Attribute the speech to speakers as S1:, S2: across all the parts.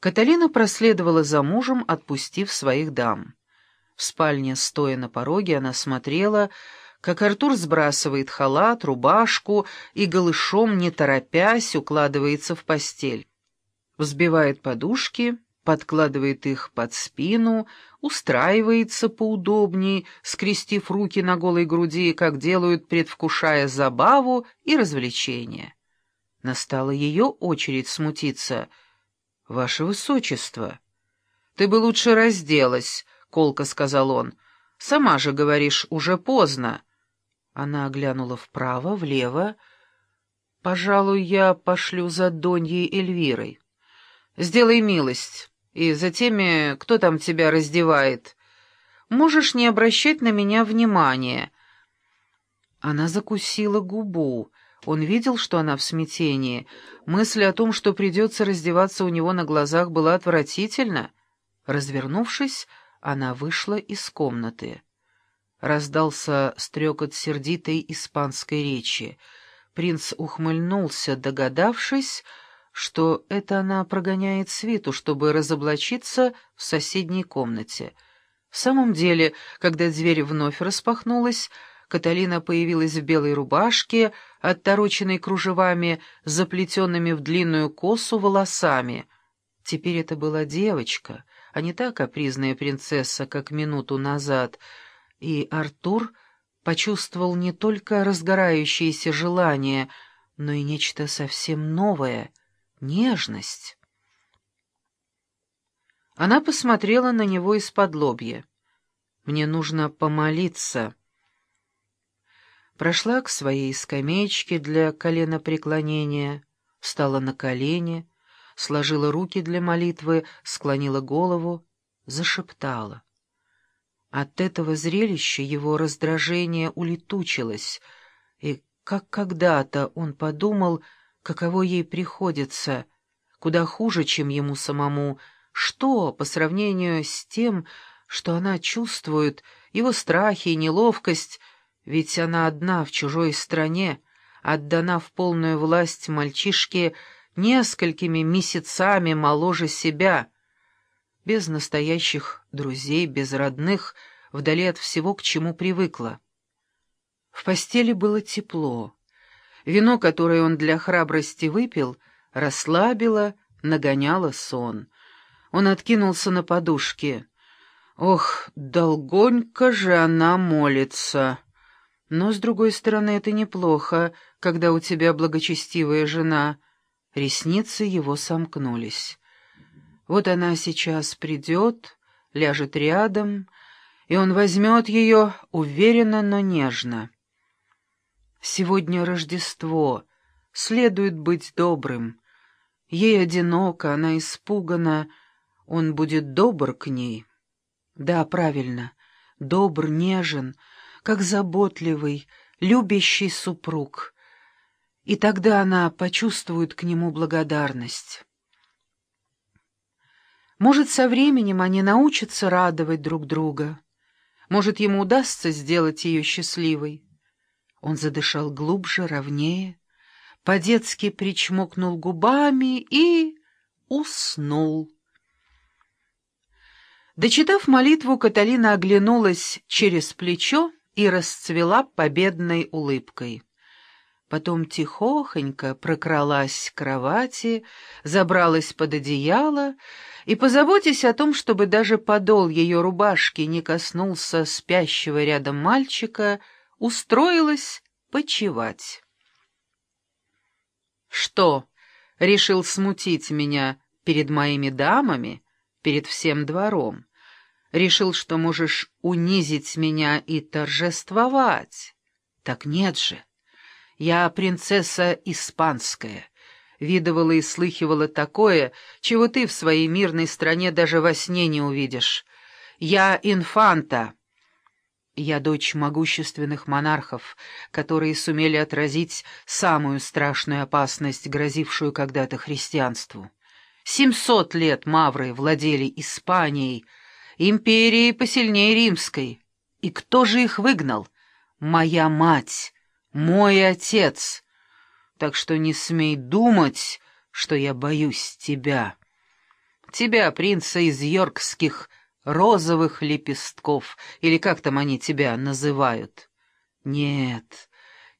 S1: Каталина проследовала за мужем, отпустив своих дам. В спальне, стоя на пороге, она смотрела, как Артур сбрасывает халат, рубашку и голышом, не торопясь, укладывается в постель. Взбивает подушки, подкладывает их под спину, устраивается поудобней, скрестив руки на голой груди, как делают, предвкушая забаву и развлечение. Настала ее очередь смутиться — «Ваше высочество!» «Ты бы лучше разделась», — колко сказал он. «Сама же говоришь, уже поздно». Она оглянула вправо, влево. «Пожалуй, я пошлю за Доньей Эльвирой. Сделай милость, и за теми, кто там тебя раздевает. Можешь не обращать на меня внимания». Она закусила губу. Он видел, что она в смятении. Мысль о том, что придется раздеваться у него на глазах, была отвратительна. Развернувшись, она вышла из комнаты. Раздался стрекот сердитой испанской речи. Принц ухмыльнулся, догадавшись, что это она прогоняет свиту, чтобы разоблачиться в соседней комнате. В самом деле, когда дверь вновь распахнулась, Каталина появилась в белой рубашке, оттороченной кружевами, заплетенными в длинную косу волосами. Теперь это была девочка, а не та капризная принцесса, как минуту назад. И Артур почувствовал не только разгорающееся желание, но и нечто совсем новое — нежность. Она посмотрела на него из-под лобья. «Мне нужно помолиться» прошла к своей скамеечке для коленопреклонения, встала на колени, сложила руки для молитвы, склонила голову, зашептала. От этого зрелища его раздражение улетучилось, и как когда-то он подумал, каково ей приходится, куда хуже, чем ему самому, что, по сравнению с тем, что она чувствует, его страхи и неловкость — ведь она одна в чужой стране, отдана в полную власть мальчишке несколькими месяцами моложе себя, без настоящих друзей, без родных, вдали от всего, к чему привыкла. В постели было тепло. Вино, которое он для храбрости выпил, расслабило, нагоняло сон. Он откинулся на подушке. «Ох, долгонько же она молится!» Но, с другой стороны, это неплохо, когда у тебя благочестивая жена. Ресницы его сомкнулись. Вот она сейчас придет, ляжет рядом, и он возьмет ее уверенно, но нежно. Сегодня Рождество, следует быть добрым. Ей одиноко, она испугана, он будет добр к ней. Да, правильно, добр, нежен, как заботливый, любящий супруг. И тогда она почувствует к нему благодарность. Может, со временем они научатся радовать друг друга. Может, ему удастся сделать ее счастливой. Он задышал глубже, ровнее, по-детски причмокнул губами и уснул. Дочитав молитву, Каталина оглянулась через плечо и расцвела победной улыбкой. Потом тихохонько прокралась к кровати, забралась под одеяло и, позаботясь о том, чтобы даже подол ее рубашки не коснулся спящего рядом мальчика, устроилась почевать. «Что, решил смутить меня перед моими дамами, перед всем двором?» Решил, что можешь унизить меня и торжествовать. Так нет же. Я принцесса испанская. Видывала и слыхивала такое, чего ты в своей мирной стране даже во сне не увидишь. Я инфанта. Я дочь могущественных монархов, которые сумели отразить самую страшную опасность, грозившую когда-то христианству. Семьсот лет мавры владели Испанией, империи посильнее римской. И кто же их выгнал? Моя мать, мой отец. Так что не смей думать, что я боюсь тебя. Тебя, принца из йоркских розовых лепестков, или как там они тебя называют. Нет,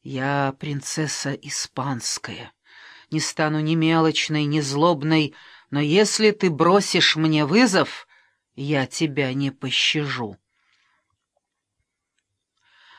S1: я принцесса испанская. Не стану ни мелочной, ни злобной, но если ты бросишь мне вызов, я тебя не пощажу.